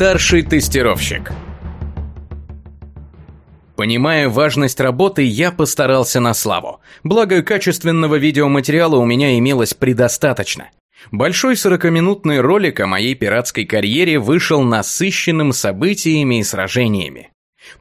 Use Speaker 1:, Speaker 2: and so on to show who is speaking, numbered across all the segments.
Speaker 1: Старший тестировщик. Понимая важность работы, я постарался на славу. Благо, качественного видеоматериала у меня имелось предостаточно. Большой 40-минутный ролик о моей пиратской карьере вышел насыщенным событиями и сражениями.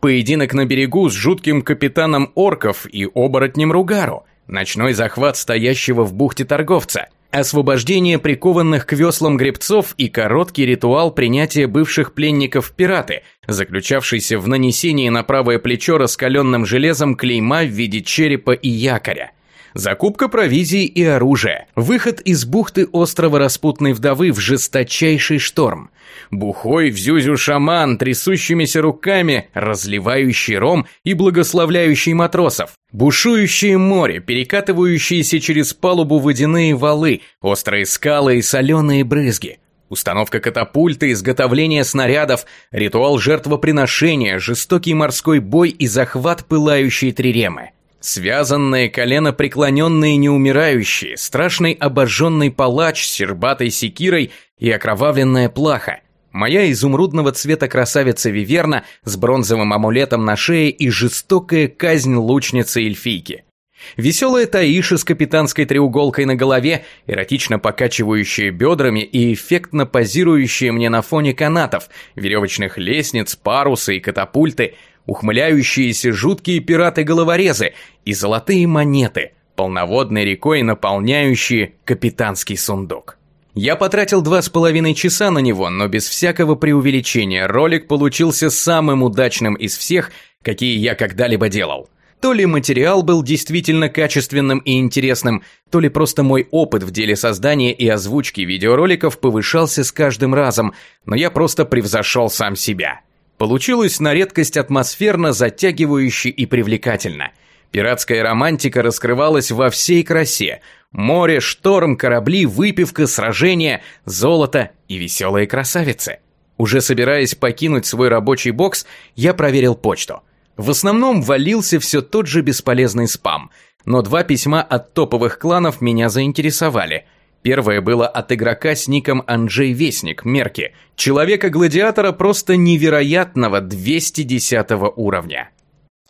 Speaker 1: Поединок на берегу с жутким капитаном орков и оборотнем Ругару, ночной захват стоящего в бухте торговца – освобождение прикованных к веслам гребцов и короткий ритуал принятия бывших пленников пираты, заключавшийся в нанесении на правое плечо раскаленным железом клейма в виде черепа и якоря. Закупка провизии и оружия. Выход из бухты острова Распутной Вдовы в жесточайший шторм. Бухой в зюзю шаман, трясущимися руками, разливающий ром и благословляющий матросов. Бушующее море, перекатывающиеся через палубу водяные валы, острые скалы и соленые брызги. Установка катапульты, изготовление снарядов, ритуал жертвоприношения, жестокий морской бой и захват пылающей триремы. Связанные, колено преклоненные неумирающие, страшный обожженный палач с сербатой секирой и окровавленная плаха. Моя изумрудного цвета красавица Виверна с бронзовым амулетом на шее и жестокая казнь лучницы эльфийки. Веселая Таиша с капитанской треуголкой на голове, эротично покачивающая бедрами и эффектно позирующая мне на фоне канатов, веревочных лестниц, парусы и катапульты – ухмыляющиеся жуткие пираты-головорезы и золотые монеты, полноводной рекой наполняющие капитанский сундук. Я потратил два с половиной часа на него, но без всякого преувеличения ролик получился самым удачным из всех, какие я когда-либо делал. То ли материал был действительно качественным и интересным, то ли просто мой опыт в деле создания и озвучки видеороликов повышался с каждым разом, но я просто превзошел сам себя. Получилось на редкость атмосферно, затягивающе и привлекательно. Пиратская романтика раскрывалась во всей красе. Море, шторм, корабли, выпивка, сражения, золото и веселые красавицы. Уже собираясь покинуть свой рабочий бокс, я проверил почту. В основном валился все тот же бесполезный спам, но два письма от топовых кланов меня заинтересовали – Первое было от игрока с ником Анджей Вестник, Мерки, человека-гладиатора просто невероятного 210 уровня.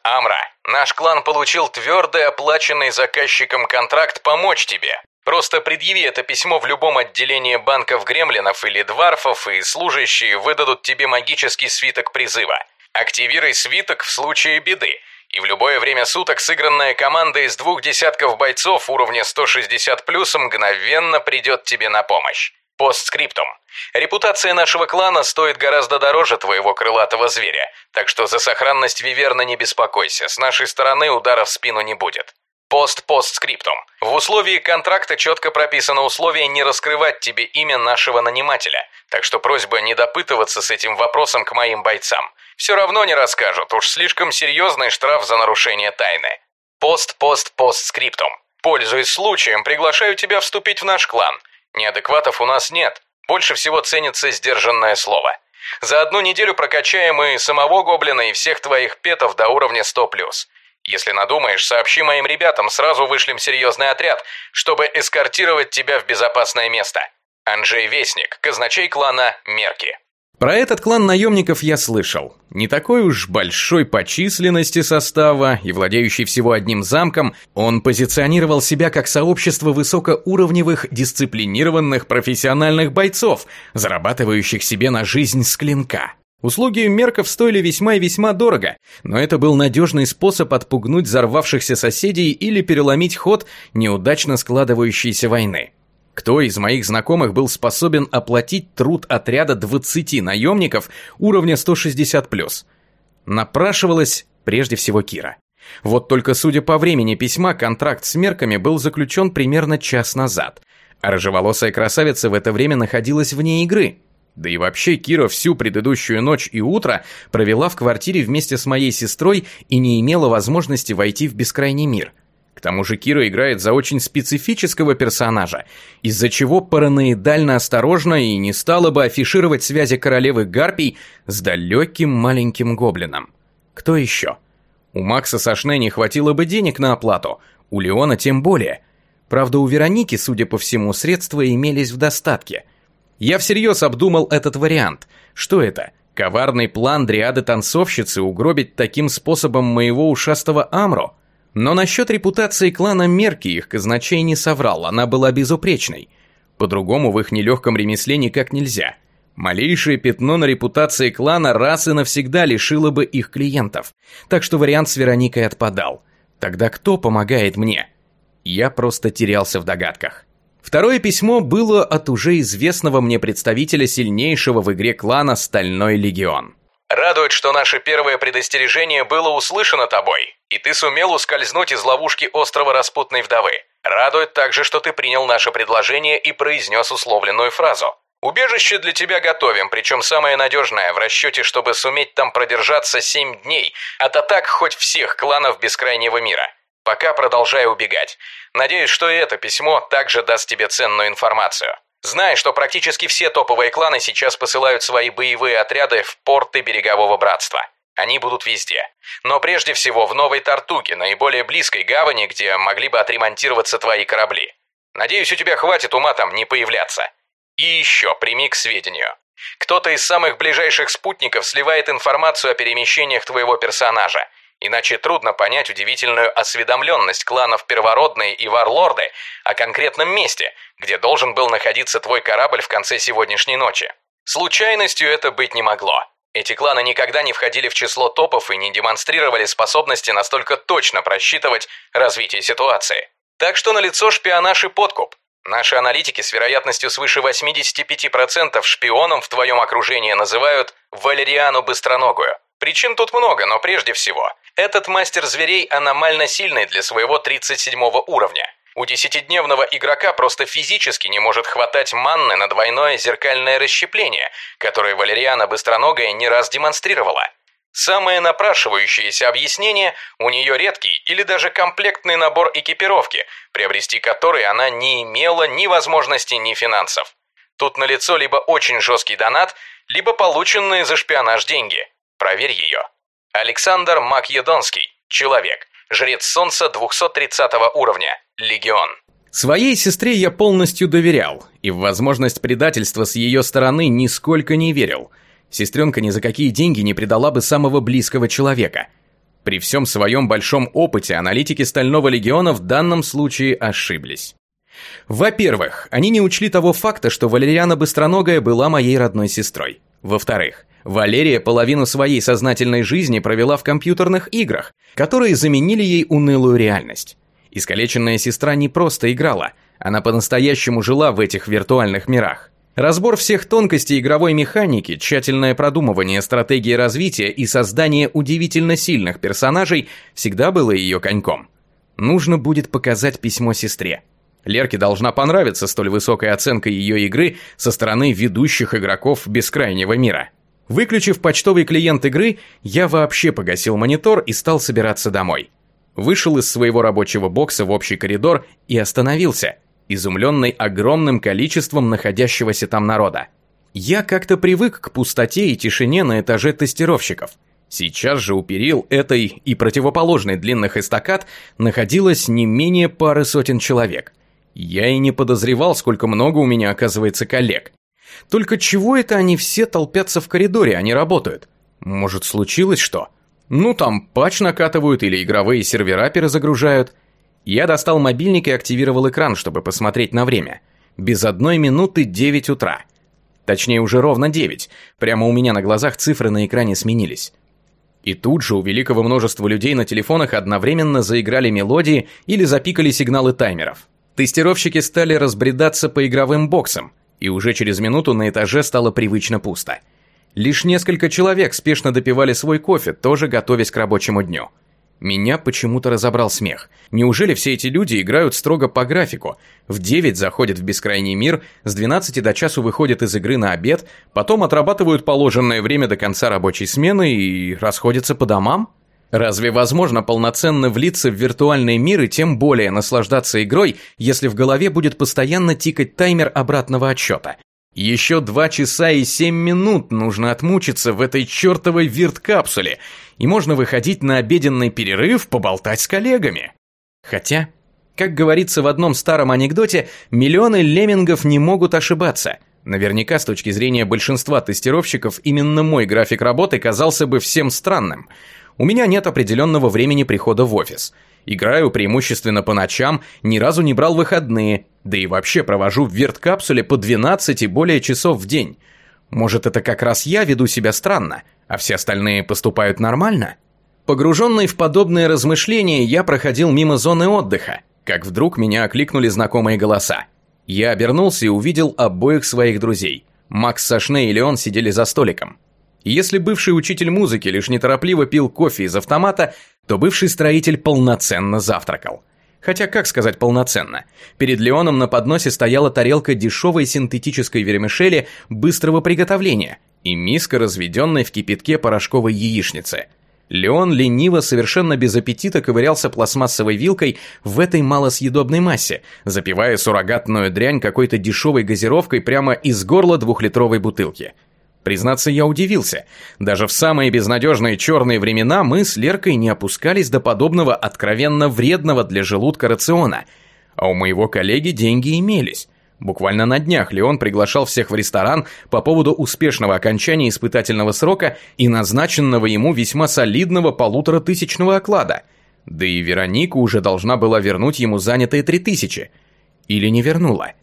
Speaker 2: Амра, наш клан получил твердый оплаченный заказчиком контракт помочь тебе. Просто предъяви это письмо в любом отделении банков гремлинов или дварфов, и служащие выдадут тебе магический свиток призыва. Активируй свиток в случае беды – и в любое время суток сыгранная команда из двух десятков бойцов уровня 160+, мгновенно придет тебе на помощь. Постскриптум. Репутация нашего клана стоит гораздо дороже твоего крылатого зверя, так что за сохранность Виверна не беспокойся, с нашей стороны удара в спину не будет. Пост-постскриптум. В условии контракта четко прописано условие не раскрывать тебе имя нашего нанимателя, так что просьба не допытываться с этим вопросом к моим бойцам. Все равно не расскажут, уж слишком серьезный штраф за нарушение тайны. Пост-пост-постскриптум. Пользуясь случаем, приглашаю тебя вступить в наш клан. Неадекватов у нас нет. Больше всего ценится сдержанное слово. За одну неделю прокачаем и самого гоблина, и всех твоих петов до уровня 100+. Если надумаешь, сообщи моим ребятам, сразу вышлем серьезный отряд, чтобы эскортировать тебя в безопасное место. Анджей Вестник, казначей клана Мерки.
Speaker 1: Про этот клан наемников я слышал. Не такой уж большой по численности состава и владеющий всего одним замком, он позиционировал себя как сообщество высокоуровневых, дисциплинированных профессиональных бойцов, зарабатывающих себе на жизнь с клинка. Услуги мерков стоили весьма и весьма дорого, но это был надежный способ отпугнуть взорвавшихся соседей или переломить ход неудачно складывающейся войны. Кто из моих знакомых был способен оплатить труд отряда 20 наемников уровня 160+. Напрашивалась прежде всего Кира. Вот только судя по времени письма, контракт с мерками был заключен примерно час назад, а рыжеволосая красавица в это время находилась вне игры. Да и вообще Кира всю предыдущую ночь и утро провела в квартире вместе с моей сестрой и не имела возможности войти в бескрайний мир – к тому же Кира играет за очень специфического персонажа, из-за чего параноидально осторожна и не стала бы афишировать связи королевы Гарпий с далеким маленьким гоблином. Кто еще? У Макса со Шне не хватило бы денег на оплату, у Леона тем более. Правда, у Вероники, судя по всему, средства имелись в достатке. Я всерьез обдумал этот вариант. Что это? Коварный план дриады-танцовщицы угробить таким способом моего ушастого Амро. Но насчет репутации клана Мерки их казначей не соврал, она была безупречной. По-другому в их нелегком ремесле никак нельзя. Малейшее пятно на репутации клана раз и навсегда лишило бы их клиентов. Так что вариант с Вероникой отпадал. Тогда кто помогает мне? Я просто терялся в догадках. Второе письмо было от уже известного мне представителя сильнейшего в игре клана Стальной Легион.
Speaker 2: Радует, что наше первое предостережение было услышано тобой, и ты сумел ускользнуть из ловушки острова Распутной Вдовы. Радует также, что ты принял наше предложение и произнес условленную фразу. Убежище для тебя готовим, причем самое надежное, в расчете, чтобы суметь там продержаться семь дней от атак хоть всех кланов Бескрайнего мира. Пока продолжаю убегать. Надеюсь, что и это письмо также даст тебе ценную информацию. Знай, что практически все топовые кланы сейчас посылают свои боевые отряды в порты Берегового Братства. Они будут везде. Но прежде всего в Новой Тартуге, наиболее близкой гавани, где могли бы отремонтироваться твои корабли. Надеюсь, у тебя хватит ума там не появляться. И еще прими к сведению. Кто-то из самых ближайших спутников сливает информацию о перемещениях твоего персонажа, Иначе трудно понять удивительную осведомленность кланов Первородные и Варлорды о конкретном месте, где должен был находиться твой корабль в конце сегодняшней ночи. Случайностью это быть не могло. Эти кланы никогда не входили в число топов и не демонстрировали способности настолько точно просчитывать развитие ситуации. Так что налицо шпионаж и подкуп. Наши аналитики с вероятностью свыше 85% шпионом в твоем окружении называют Валериану Быстроногую. Причин тут много, но прежде всего, этот мастер зверей аномально сильный для своего 37 уровня. У десятидневного игрока просто физически не может хватать манны на двойное зеркальное расщепление, которое Валериана Быстроногая не раз демонстрировала. Самое напрашивающееся объяснение – у нее редкий или даже комплектный набор экипировки, приобрести который она не имела ни возможности, ни финансов. Тут налицо либо очень жесткий донат, либо полученные за шпионаж деньги – Проверь ее. Александр Македонский. Человек. Жрец Солнца 230 уровня. Легион.
Speaker 1: Своей сестре я полностью доверял, и в возможность предательства с ее стороны нисколько не верил. Сестренка ни за какие деньги не предала бы самого близкого человека. При всем своем большом опыте аналитики Стального Легиона в данном случае ошиблись. Во-первых, они не учли того факта, что Валериана Быстроногая была моей родной сестрой. Во-вторых, Валерия половину своей сознательной жизни провела в компьютерных играх, которые заменили ей унылую реальность. Искалеченная сестра не просто играла, она по-настоящему жила в этих виртуальных мирах. Разбор всех тонкостей игровой механики, тщательное продумывание стратегии развития и создание удивительно сильных персонажей всегда было ее коньком. Нужно будет показать письмо сестре. Лерке должна понравиться столь высокая оценка ее игры со стороны ведущих игроков бескрайнего мира. Выключив почтовый клиент игры, я вообще погасил монитор и стал собираться домой. Вышел из своего рабочего бокса в общий коридор и остановился, изумленный огромным количеством находящегося там народа. Я как-то привык к пустоте и тишине на этаже тестировщиков. Сейчас же у перил этой и противоположной длинных эстакад находилось не менее пары сотен человек. Я и не подозревал, сколько много у меня оказывается коллег. Только чего это они все толпятся в коридоре, а не работают? Может, случилось что? Ну, там патч накатывают или игровые сервера перезагружают. Я достал мобильник и активировал экран, чтобы посмотреть на время. Без одной минуты 9 утра. Точнее, уже ровно 9. Прямо у меня на глазах цифры на экране сменились. И тут же у великого множества людей на телефонах одновременно заиграли мелодии или запикали сигналы таймеров. Тестировщики стали разбредаться по игровым боксам, и уже через минуту на этаже стало привычно пусто. Лишь несколько человек спешно допивали свой кофе, тоже готовясь к рабочему дню. Меня почему-то разобрал смех. Неужели все эти люди играют строго по графику? В 9 заходят в бескрайний мир, с 12 до часу выходят из игры на обед, потом отрабатывают положенное время до конца рабочей смены и расходятся по домам? Разве возможно полноценно влиться в виртуальный мир и тем более наслаждаться игрой, если в голове будет постоянно тикать таймер обратного отсчета? Еще два часа и семь минут нужно отмучиться в этой чертовой вирт-капсуле, и можно выходить на обеденный перерыв поболтать с коллегами. Хотя, как говорится в одном старом анекдоте, миллионы леммингов не могут ошибаться. Наверняка, с точки зрения большинства тестировщиков, именно мой график работы казался бы всем странным. У меня нет определенного времени прихода в офис. Играю преимущественно по ночам, ни разу не брал выходные, да и вообще провожу в верткапсуле по 12 и более часов в день. Может, это как раз я веду себя странно, а все остальные поступают нормально? Погруженный в подобные размышления, я проходил мимо зоны отдыха, как вдруг меня окликнули знакомые голоса. Я обернулся и увидел обоих своих друзей. Макс Сашне и Леон сидели за столиком. Если бывший учитель музыки лишь неторопливо пил кофе из автомата, то бывший строитель полноценно завтракал. Хотя, как сказать полноценно? Перед Леоном на подносе стояла тарелка дешевой синтетической вермишели быстрого приготовления и миска разведенной в кипятке порошковой яичницы – Леон лениво, совершенно без аппетита ковырялся пластмассовой вилкой в этой малосъедобной массе, запивая суррогатную дрянь какой-то дешевой газировкой прямо из горла двухлитровой бутылки. Признаться, я удивился. Даже в самые безнадежные черные времена мы с Леркой не опускались до подобного откровенно вредного для желудка рациона. А у моего коллеги деньги имелись. Буквально на днях Леон приглашал всех в ресторан по поводу успешного окончания испытательного срока и назначенного ему весьма солидного полуторатысячного оклада. Да и Вероника уже должна была вернуть ему занятые три тысячи. Или не вернула.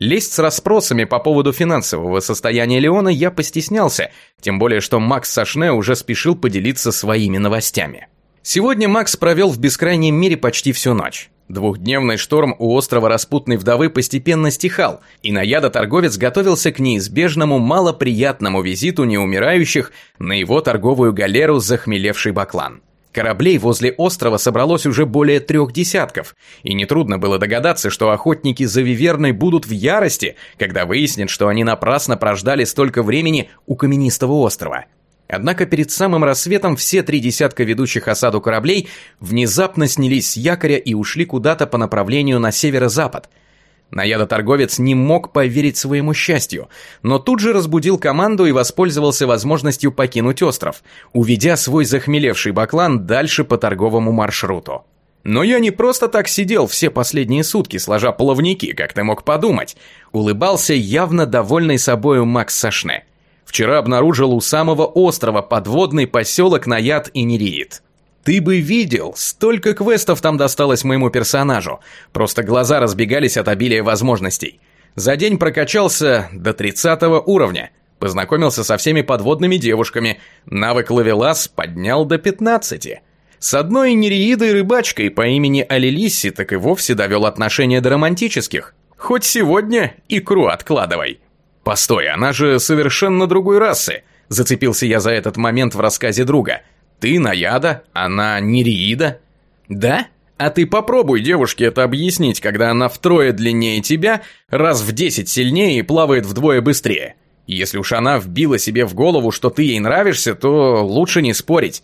Speaker 1: Лезть с расспросами по поводу финансового состояния Леона я постеснялся, тем более что Макс Сашне уже спешил поделиться своими новостями. Сегодня Макс провел в бескрайнем мире почти всю ночь. Двухдневный шторм у острова Распутной Вдовы постепенно стихал, и Наяда-торговец готовился к неизбежному малоприятному визиту неумирающих на его торговую галеру захмелевший баклан. Кораблей возле острова собралось уже более трех десятков, и нетрудно было догадаться, что охотники за Виверной будут в ярости, когда выяснят, что они напрасно прождали столько времени у каменистого острова. Однако перед самым рассветом все три десятка ведущих осаду кораблей внезапно снялись с якоря и ушли куда-то по направлению на северо-запад. Наядоторговец не мог поверить своему счастью, но тут же разбудил команду и воспользовался возможностью покинуть остров, уведя свой захмелевший баклан дальше по торговому маршруту. Но я не просто так сидел все последние сутки, сложа плавники, как ты мог подумать. Улыбался явно довольный собою Макс Сашне. Вчера обнаружил у самого острова подводный поселок Наяд и Нереид. Ты бы видел, столько квестов там досталось моему персонажу. Просто глаза разбегались от обилия возможностей. За день прокачался до 30 уровня. Познакомился со всеми подводными девушками. Навык ловелас поднял до 15. С одной нереидой рыбачкой по имени Алилисси так и вовсе довел отношения до романтических. Хоть сегодня икру откладывай. «Постой, она же совершенно другой расы!» Зацепился я за этот момент в рассказе друга. «Ты Наяда, она Нереида?» «Да? А ты попробуй девушке это объяснить, когда она втрое длиннее тебя, раз в десять сильнее и плавает вдвое быстрее. Если уж она вбила себе в голову, что ты ей нравишься, то лучше не спорить.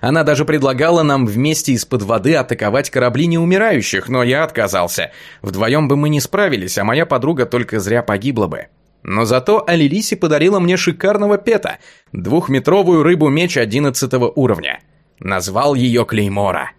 Speaker 1: Она даже предлагала нам вместе из-под воды атаковать корабли неумирающих, но я отказался. Вдвоем бы мы не справились, а моя подруга только зря погибла бы. Но зато Алилиси подарила мне шикарного пета, двухметровую рыбу-меч одиннадцатого уровня. Назвал ее Клеймора.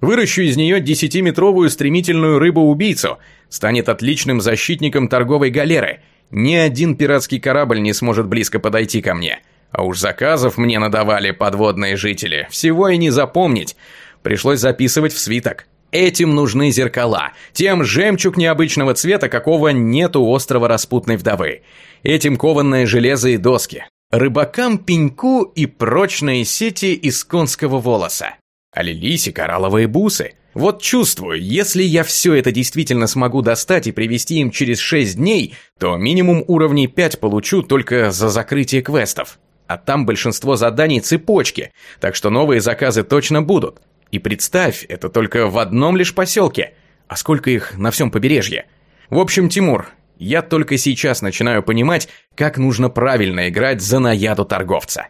Speaker 1: Выращу из нее десятиметровую стремительную рыбу-убийцу, станет отличным защитником торговой галеры. Ни один пиратский корабль не сможет близко подойти ко мне. А уж заказов мне надавали подводные жители, всего и не запомнить. Пришлось записывать в свиток. Этим нужны зеркала, тем жемчуг необычного цвета, какого нет у острова распутной вдовы. Этим кованное железо и доски. Рыбакам пеньку и прочные сети из конского волоса. А лилиси коралловые бусы. Вот чувствую, если я все это действительно смогу достать и привести им через 6 дней, то минимум уровней 5 получу только за закрытие квестов. А там большинство заданий цепочки, так что новые заказы точно будут. И представь, это только в одном лишь поселке. А сколько их на всем побережье? В общем, Тимур, я только сейчас начинаю понимать, как нужно правильно играть за наяду торговца.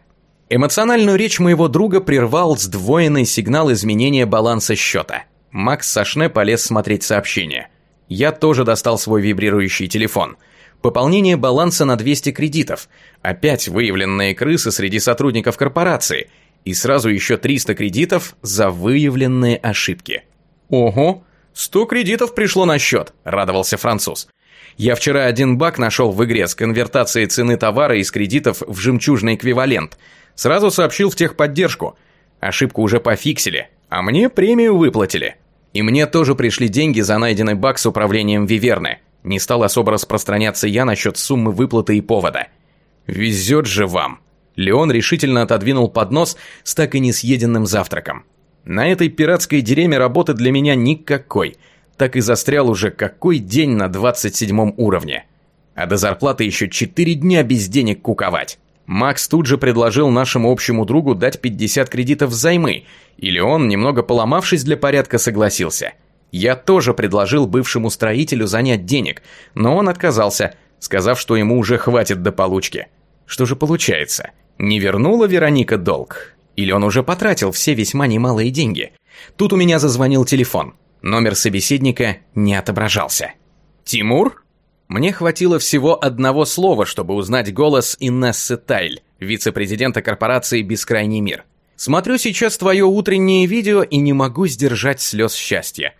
Speaker 1: Эмоциональную речь моего друга прервал сдвоенный сигнал изменения баланса счета. Макс Сашне полез смотреть сообщение. Я тоже достал свой вибрирующий телефон. Пополнение баланса на 200 кредитов. Опять выявленные крысы среди сотрудников корпорации – и сразу еще 300 кредитов за выявленные ошибки. «Ого, 100 кредитов пришло на счет», – радовался француз. Я вчера один баг нашел в игре с конвертацией цены товара из кредитов в жемчужный эквивалент. Сразу сообщил в техподдержку. Ошибку уже пофиксили, а мне премию выплатили. И мне тоже пришли деньги за найденный баг с управлением Виверны. Не стал особо распространяться я насчет суммы выплаты и повода. Везет же вам. Леон решительно отодвинул поднос с так и не съеденным завтраком. На этой пиратской деревне работы для меня никакой. Так и застрял уже какой день на 27 уровне. А до зарплаты еще 4 дня без денег куковать. Макс тут же предложил нашему общему другу дать 50 кредитов взаймы, или он, немного поломавшись для порядка, согласился. Я тоже предложил бывшему строителю занять денег, но он отказался, сказав, что ему уже хватит до получки. Что же получается? Не вернула Вероника долг? Или он уже потратил все весьма немалые деньги? Тут у меня зазвонил телефон. Номер собеседника не отображался. «Тимур?» Мне хватило всего одного слова, чтобы узнать голос Инессы Тайль, вице-президента корпорации «Бескрайний мир». Смотрю сейчас твое утреннее видео и не могу сдержать слез счастья.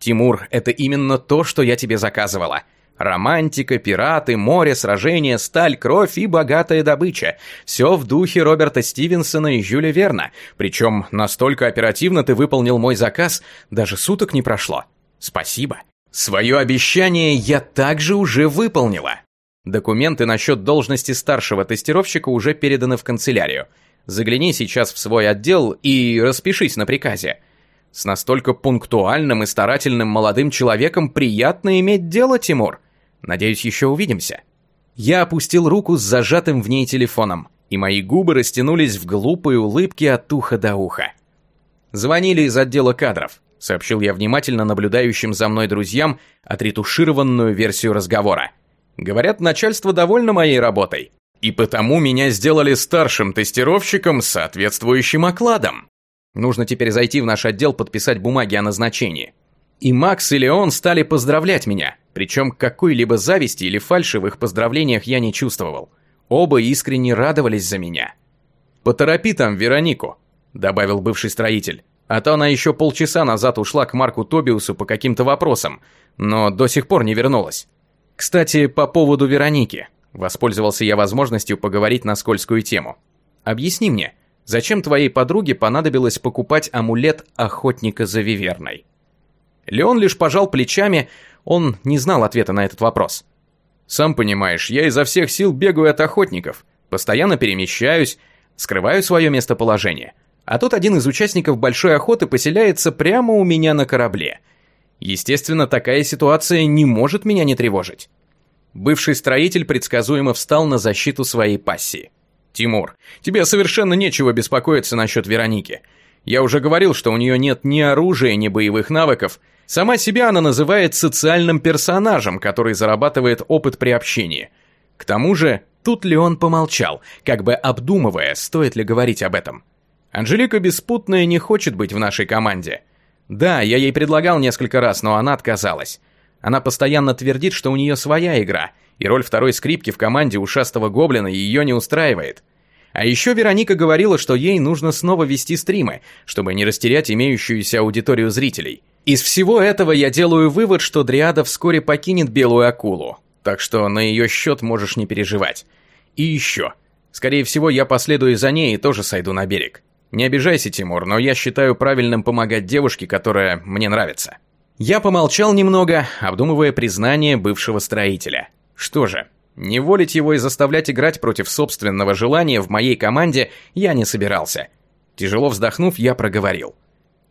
Speaker 1: Тимур, это именно то, что я тебе заказывала. Романтика, пираты, море, сражения, сталь, кровь и богатая добыча. Все в духе Роберта Стивенсона и Жюля Верна. Причем настолько оперативно ты выполнил мой заказ, даже суток не прошло. Спасибо. Свое обещание я также уже выполнила. Документы насчет должности старшего тестировщика уже переданы в канцелярию. Загляни сейчас в свой отдел и распишись на приказе. С настолько пунктуальным и старательным молодым человеком приятно иметь дело, Тимур. Надеюсь, еще увидимся». Я опустил руку с зажатым в ней телефоном, и мои губы растянулись в глупые улыбки от уха до уха. «Звонили из отдела кадров», — сообщил я внимательно наблюдающим за мной друзьям отретушированную версию разговора. «Говорят, начальство довольно моей работой, и потому меня сделали старшим тестировщиком с соответствующим окладом. Нужно теперь зайти в наш отдел подписать бумаги о назначении. И Макс и Леон стали поздравлять меня, причем какой-либо зависти или фальши в их поздравлениях я не чувствовал. Оба искренне радовались за меня. «Поторопи там Веронику», — добавил бывший строитель. А то она еще полчаса назад ушла к Марку Тобиусу по каким-то вопросам, но до сих пор не вернулась. Кстати, по поводу Вероники. Воспользовался я возможностью поговорить на скользкую тему. Объясни мне, зачем твоей подруге понадобилось покупать амулет охотника за виверной? Леон лишь пожал плечами, он не знал ответа на этот вопрос. «Сам понимаешь, я изо всех сил бегаю от охотников, постоянно перемещаюсь, скрываю свое местоположение. А тут один из участников большой охоты поселяется прямо у меня на корабле. Естественно, такая ситуация не может меня не тревожить». Бывший строитель предсказуемо встал на защиту своей пассии. «Тимур, тебе совершенно нечего беспокоиться насчет Вероники. Я уже говорил, что у нее нет ни оружия, ни боевых навыков, Сама себя она называет социальным персонажем, который зарабатывает опыт при общении. К тому же, тут Леон помолчал, как бы обдумывая, стоит ли говорить об этом. Анжелика Беспутная не хочет быть в нашей команде. Да, я ей предлагал несколько раз, но она отказалась. Она постоянно твердит, что у нее своя игра, и роль второй скрипки в команде ушастого гоблина ее не устраивает. А еще Вероника говорила, что ей нужно снова вести стримы, чтобы не растерять имеющуюся аудиторию зрителей. Из всего этого я делаю вывод, что Дриада вскоре покинет Белую Акулу, так что на ее счет можешь не переживать. И еще. Скорее всего, я последую за ней и тоже сойду на берег. Не обижайся, Тимур, но я считаю правильным помогать девушке, которая мне нравится. Я помолчал немного, обдумывая признание бывшего строителя. Что же, не волить его и заставлять играть против собственного желания в моей команде я не собирался. Тяжело вздохнув, я проговорил.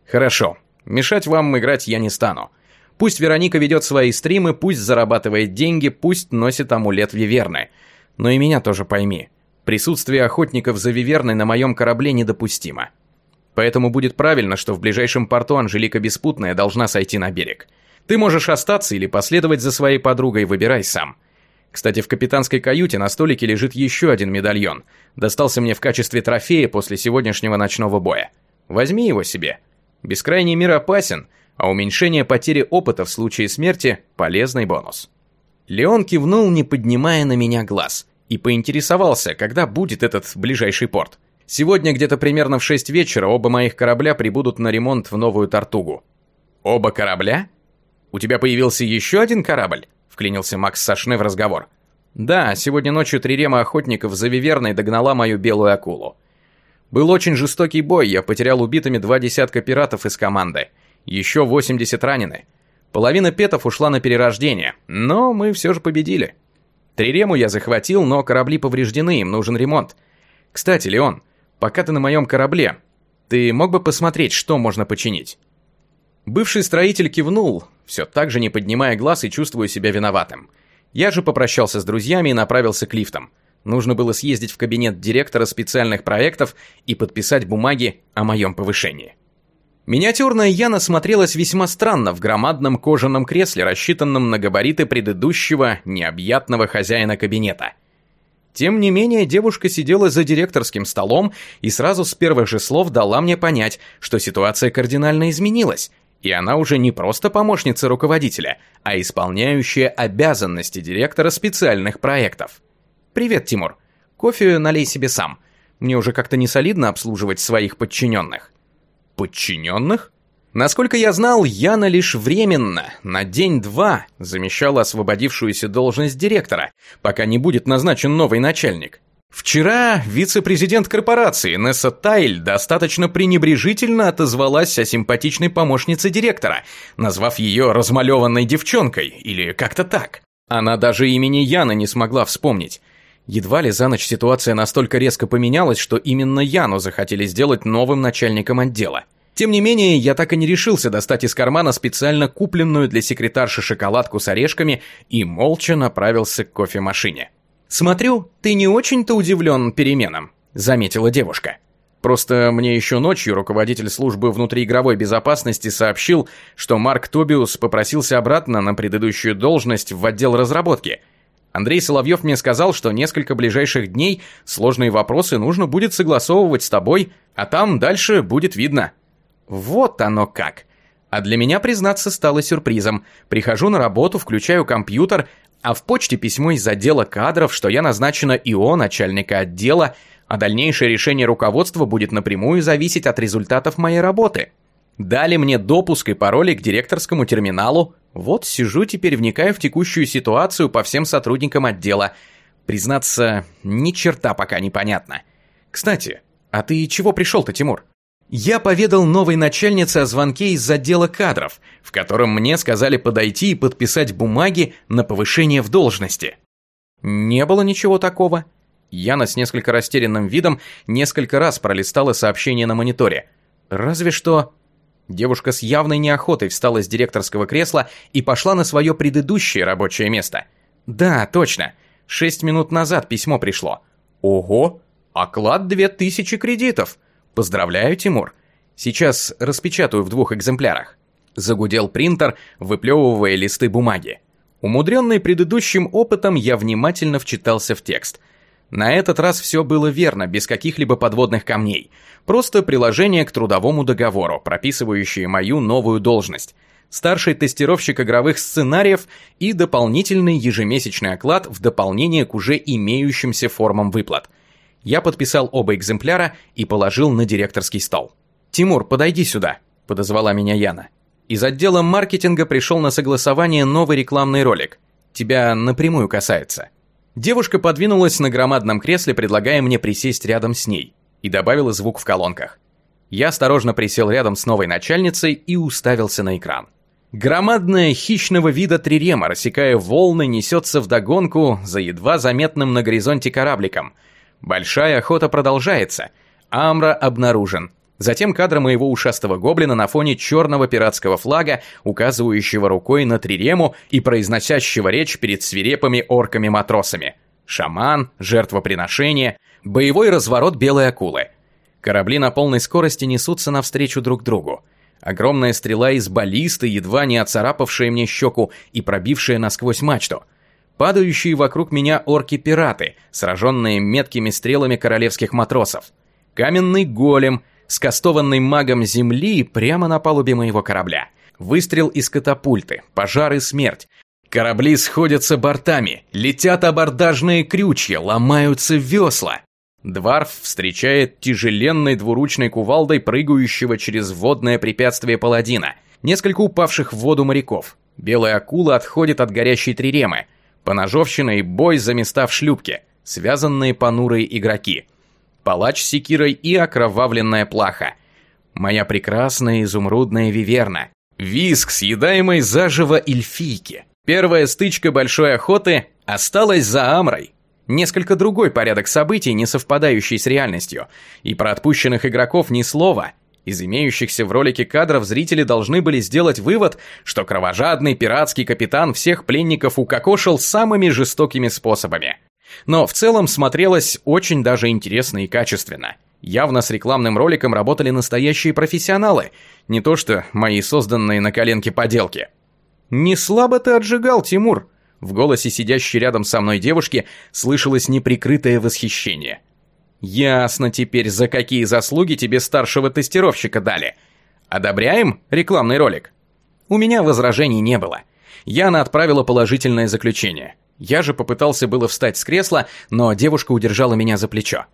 Speaker 1: «Хорошо, Мешать вам играть я не стану. Пусть Вероника ведет свои стримы, пусть зарабатывает деньги, пусть носит амулет Виверны. Но и меня тоже пойми. Присутствие охотников за Виверной на моем корабле недопустимо. Поэтому будет правильно, что в ближайшем порту Анжелика Беспутная должна сойти на берег. Ты можешь остаться или последовать за своей подругой, выбирай сам. Кстати, в капитанской каюте на столике лежит еще один медальон. Достался мне в качестве трофея после сегодняшнего ночного боя. Возьми его себе. Бескрайний мир опасен, а уменьшение потери опыта в случае смерти – полезный бонус. Леон кивнул, не поднимая на меня глаз, и поинтересовался, когда будет этот ближайший порт. Сегодня где-то примерно в 6 вечера оба моих корабля прибудут на ремонт в новую Тартугу. Оба корабля? У тебя появился еще один корабль? вклинился Макс Сашне в разговор. Да, сегодня ночью трирема охотников за Виверной догнала мою белую акулу. Был очень жестокий бой, я потерял убитыми два десятка пиратов из команды. Еще 80 ранены. Половина петов ушла на перерождение, но мы все же победили. Трирему я захватил, но корабли повреждены, им нужен ремонт. Кстати, Леон, пока ты на моем корабле, ты мог бы посмотреть, что можно починить?» Бывший строитель кивнул, все так же не поднимая глаз и чувствуя себя виноватым. Я же попрощался с друзьями и направился к лифтам. Нужно было съездить в кабинет директора специальных проектов и подписать бумаги о моем повышении. Миниатюрная Яна смотрелась весьма странно в громадном кожаном кресле, рассчитанном на габариты предыдущего необъятного хозяина кабинета. Тем не менее, девушка сидела за директорским столом и сразу с первых же слов дала мне понять, что ситуация кардинально изменилась, и она уже не просто помощница руководителя, а исполняющая обязанности директора специальных проектов. «Привет, Тимур. Кофе налей себе сам. Мне уже как-то не солидно обслуживать своих подчиненных». «Подчиненных?» Насколько я знал, Яна лишь временно, на день-два, замещала освободившуюся должность директора, пока не будет назначен новый начальник. Вчера вице-президент корпорации Несса Тайль достаточно пренебрежительно отозвалась о симпатичной помощнице директора, назвав ее размалеванной девчонкой, или как-то так. Она даже имени Яны не смогла вспомнить. Едва ли за ночь ситуация настолько резко поменялась, что именно Яну захотели сделать новым начальником отдела. Тем не менее, я так и не решился достать из кармана специально купленную для секретарши шоколадку с орешками и молча направился к кофемашине. «Смотрю, ты не очень-то удивлен переменам», — заметила девушка. Просто мне еще ночью руководитель службы внутриигровой безопасности сообщил, что Марк Тобиус попросился обратно на предыдущую должность в отдел разработки. Андрей Соловьев мне сказал, что несколько ближайших дней сложные вопросы нужно будет согласовывать с тобой, а там дальше будет видно. Вот оно как. А для меня, признаться, стало сюрпризом. Прихожу на работу, включаю компьютер, а в почте письмо из отдела кадров, что я назначена ИО, начальника отдела, а дальнейшее решение руководства будет напрямую зависеть от результатов моей работы. Дали мне допуск и пароли к директорскому терминалу. Вот сижу теперь, вникаю в текущую ситуацию по всем сотрудникам отдела. Признаться, ни черта пока непонятно. Кстати, а ты чего пришел-то, Тимур? Я поведал новой начальнице о звонке из отдела кадров, в котором мне сказали подойти и подписать бумаги на повышение в должности. Не было ничего такого. Яна с несколько растерянным видом несколько раз пролистала сообщение на мониторе. Разве что... Девушка с явной неохотой встала с директорского кресла и пошла на свое предыдущее рабочее место. Да, точно. Шесть минут назад письмо пришло. Ого, оклад две тысячи кредитов. «Поздравляю, Тимур. Сейчас распечатаю в двух экземплярах». Загудел принтер, выплевывая листы бумаги. Умудренный предыдущим опытом, я внимательно вчитался в текст. На этот раз все было верно, без каких-либо подводных камней. Просто приложение к трудовому договору, прописывающее мою новую должность. Старший тестировщик игровых сценариев и дополнительный ежемесячный оклад в дополнение к уже имеющимся формам выплат – я подписал оба экземпляра и положил на директорский стол. «Тимур, подойди сюда», – подозвала меня Яна. Из отдела маркетинга пришел на согласование новый рекламный ролик. Тебя напрямую касается. Девушка подвинулась на громадном кресле, предлагая мне присесть рядом с ней, и добавила звук в колонках. Я осторожно присел рядом с новой начальницей и уставился на экран. Громадная хищного вида трирема, рассекая волны, несется вдогонку за едва заметным на горизонте корабликом – Большая охота продолжается. Амра обнаружен. Затем кадр моего ушастого гоблина на фоне черного пиратского флага, указывающего рукой на трирему и произносящего речь перед свирепыми орками-матросами. Шаман, жертвоприношение, боевой разворот белой акулы. Корабли на полной скорости несутся навстречу друг другу. Огромная стрела из баллисты, едва не оцарапавшая мне щеку и пробившая насквозь мачту – падающие вокруг меня орки-пираты, сраженные меткими стрелами королевских матросов. Каменный голем, скастованный магом земли прямо на палубе моего корабля. Выстрел из катапульты, пожар и смерть. Корабли сходятся бортами, летят абордажные крючья, ломаются весла. Дварф встречает тяжеленной двуручной кувалдой прыгающего через водное препятствие паладина. Несколько упавших в воду моряков. Белая акула отходит от горящей триремы. Поножовщина и бой за места в шлюпке. Связанные понурые игроки. Палач с секирой и окровавленная плаха. Моя прекрасная изумрудная виверна. Виск, съедаемый заживо эльфийки. Первая стычка большой охоты осталась за Амрой. Несколько другой порядок событий, не совпадающий с реальностью. И про отпущенных игроков ни слова. Из имеющихся в ролике кадров зрители должны были сделать вывод, что кровожадный пиратский капитан всех пленников укокошил самыми жестокими способами. Но в целом смотрелось очень даже интересно и качественно. Явно с рекламным роликом работали настоящие профессионалы, не то что мои созданные на коленке поделки. «Не слабо ты отжигал, Тимур!» В голосе сидящей рядом со мной девушки слышалось неприкрытое восхищение. «Ясно теперь, за какие заслуги тебе старшего тестировщика дали. Одобряем рекламный ролик?» У меня возражений не было. Яна отправила положительное заключение. Я же попытался было встать с кресла, но девушка удержала меня за плечо.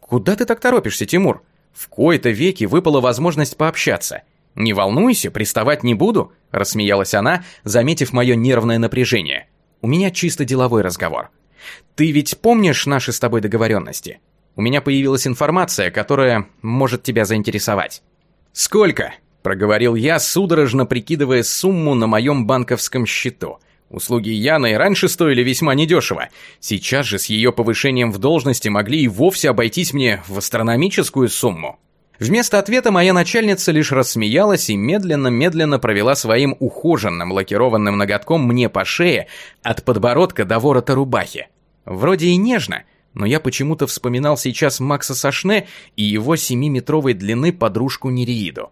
Speaker 1: «Куда ты так торопишься, Тимур? В кои-то веки выпала возможность пообщаться. Не волнуйся, приставать не буду», – рассмеялась она, заметив мое нервное напряжение. У меня чисто деловой разговор. Ты ведь помнишь наши с тобой договоренности? У меня появилась информация, которая может тебя заинтересовать. Сколько? Проговорил я, судорожно прикидывая сумму на моем банковском счету. Услуги Яны раньше стоили весьма недешево. Сейчас же с ее повышением в должности могли и вовсе обойтись мне в астрономическую сумму. Вместо ответа моя начальница лишь рассмеялась и медленно-медленно провела своим ухоженным лакированным ноготком мне по шее от подбородка до ворота рубахи. Вроде и нежно, но я почему-то вспоминал сейчас Макса Сашне и его семиметровой длины подружку Нереиду.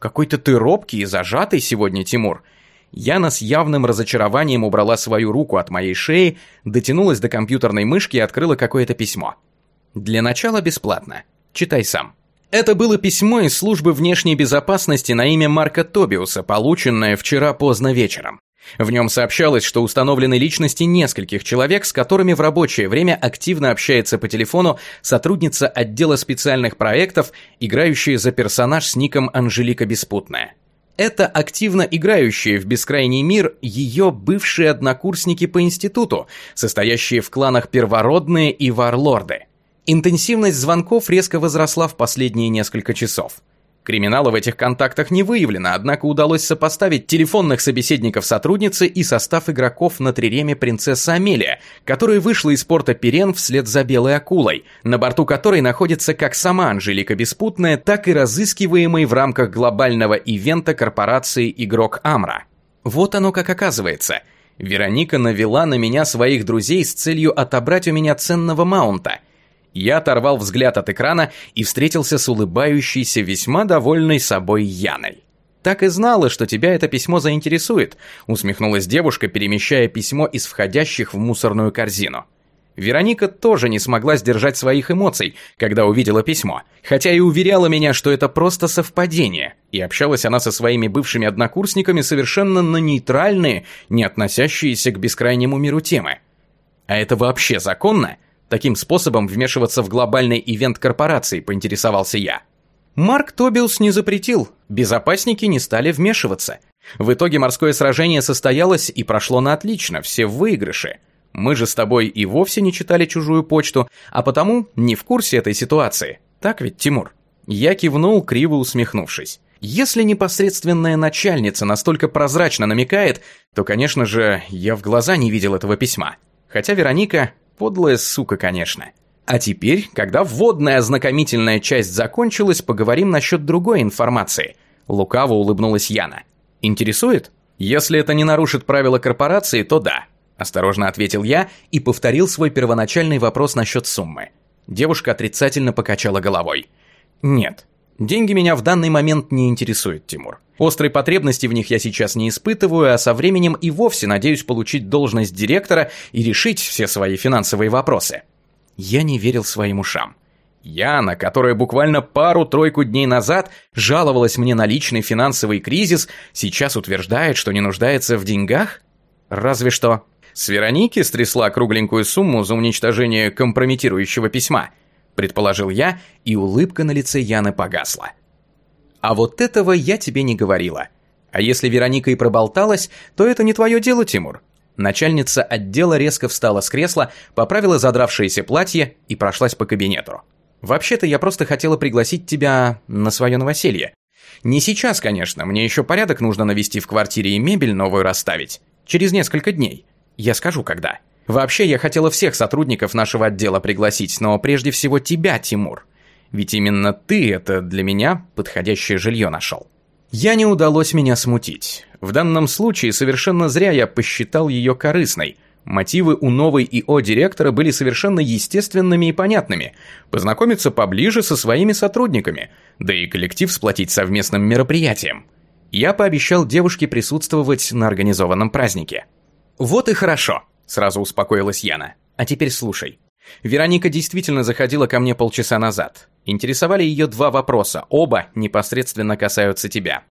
Speaker 1: Какой-то ты робкий и зажатый сегодня, Тимур. Яна с явным разочарованием убрала свою руку от моей шеи, дотянулась до компьютерной мышки и открыла какое-то письмо. Для начала бесплатно. Читай сам. Это было письмо из службы внешней безопасности на имя Марка Тобиуса, полученное вчера поздно вечером. В нем сообщалось, что установлены личности нескольких человек, с которыми в рабочее время активно общается по телефону сотрудница отдела специальных проектов, играющая за персонаж с ником Анжелика Беспутная. Это активно играющие в бескрайний мир ее бывшие однокурсники по институту, состоящие в кланах Первородные и Варлорды. Интенсивность звонков резко возросла в последние несколько часов. Криминала в этих контактах не выявлено, однако удалось сопоставить телефонных собеседников сотрудницы и состав игроков на триреме «Принцесса Амелия», которая вышла из порта Пирен вслед за белой акулой, на борту которой находится как сама Анжелика Беспутная, так и разыскиваемый в рамках глобального ивента корпорации игрок Амра. Вот оно как оказывается. Вероника навела на меня своих друзей с целью отобрать у меня ценного маунта – я оторвал взгляд от экрана и встретился с улыбающейся, весьма довольной собой Яной. «Так и знала, что тебя это письмо заинтересует», усмехнулась девушка, перемещая письмо из входящих в мусорную корзину. Вероника тоже не смогла сдержать своих эмоций, когда увидела письмо, хотя и уверяла меня, что это просто совпадение, и общалась она со своими бывшими однокурсниками совершенно на нейтральные, не относящиеся к бескрайнему миру темы. А это вообще законно? Таким способом вмешиваться в глобальный ивент корпорации, поинтересовался я. Марк Тобиус не запретил, безопасники не стали вмешиваться. В итоге морское сражение состоялось и прошло на отлично, все в выигрыше. Мы же с тобой и вовсе не читали чужую почту, а потому не в курсе этой ситуации. Так ведь, Тимур? Я кивнул, криво усмехнувшись. Если непосредственная начальница настолько прозрачно намекает, то, конечно же, я в глаза не видел этого письма. Хотя Вероника Подлая сука, конечно. А теперь, когда вводная ознакомительная часть закончилась, поговорим насчет другой информации. Лукаво улыбнулась Яна. Интересует? Если это не нарушит правила корпорации, то да. Осторожно ответил я и повторил свой первоначальный вопрос насчет суммы. Девушка отрицательно покачала головой. Нет, деньги меня в данный момент не интересуют, Тимур. Острой потребности в них я сейчас не испытываю, а со временем и вовсе надеюсь получить должность директора и решить все свои финансовые вопросы. Я не верил своим ушам. Яна, которая буквально пару-тройку дней назад жаловалась мне на личный финансовый кризис, сейчас утверждает, что не нуждается в деньгах? Разве что. С Вероники стрясла кругленькую сумму за уничтожение компрометирующего письма, предположил я, и улыбка на лице Яны погасла. А вот этого я тебе не говорила. А если Вероника и проболталась, то это не твое дело, Тимур. Начальница отдела резко встала с кресла, поправила задравшееся платье и прошлась по кабинету. «Вообще-то я просто хотела пригласить тебя на свое новоселье. Не сейчас, конечно, мне еще порядок нужно навести в квартире и мебель новую расставить. Через несколько дней. Я скажу, когда. Вообще, я хотела всех сотрудников нашего отдела пригласить, но прежде всего тебя, Тимур. Ведь именно ты это для меня подходящее жилье нашел. Я не удалось меня смутить. В данном случае совершенно зря я посчитал ее корыстной. Мотивы у новой ИО директора были совершенно естественными и понятными. Познакомиться поближе со своими сотрудниками, да и коллектив сплотить совместным мероприятием. Я пообещал девушке присутствовать на организованном празднике. «Вот и хорошо», — сразу успокоилась Яна. «А теперь слушай. Вероника действительно заходила ко мне полчаса назад. Интересовали ее два вопроса, оба непосредственно касаются тебя.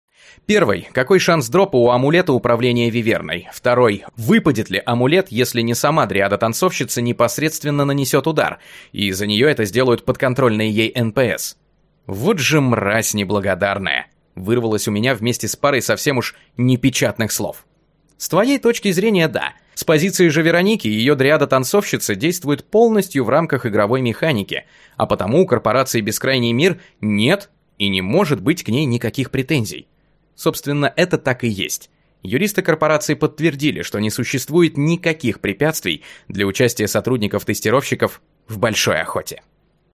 Speaker 1: Первый. Какой шанс дропа у амулета управления Виверной? Второй. Выпадет ли амулет, если не сама дриада-танцовщица непосредственно нанесет удар, и за нее это сделают подконтрольные ей НПС? Вот же мразь неблагодарная. Вырвалось у меня вместе с парой совсем уж непечатных слов. С твоей точки зрения, да. С позиции же Вероники, ее дриада-танцовщица действует полностью в рамках игровой механики, а потому у корпорации «Бескрайний мир» нет и не может быть к ней никаких претензий. Собственно, это так и есть. Юристы корпорации подтвердили, что не существует никаких препятствий для участия сотрудников-тестировщиков в большой охоте.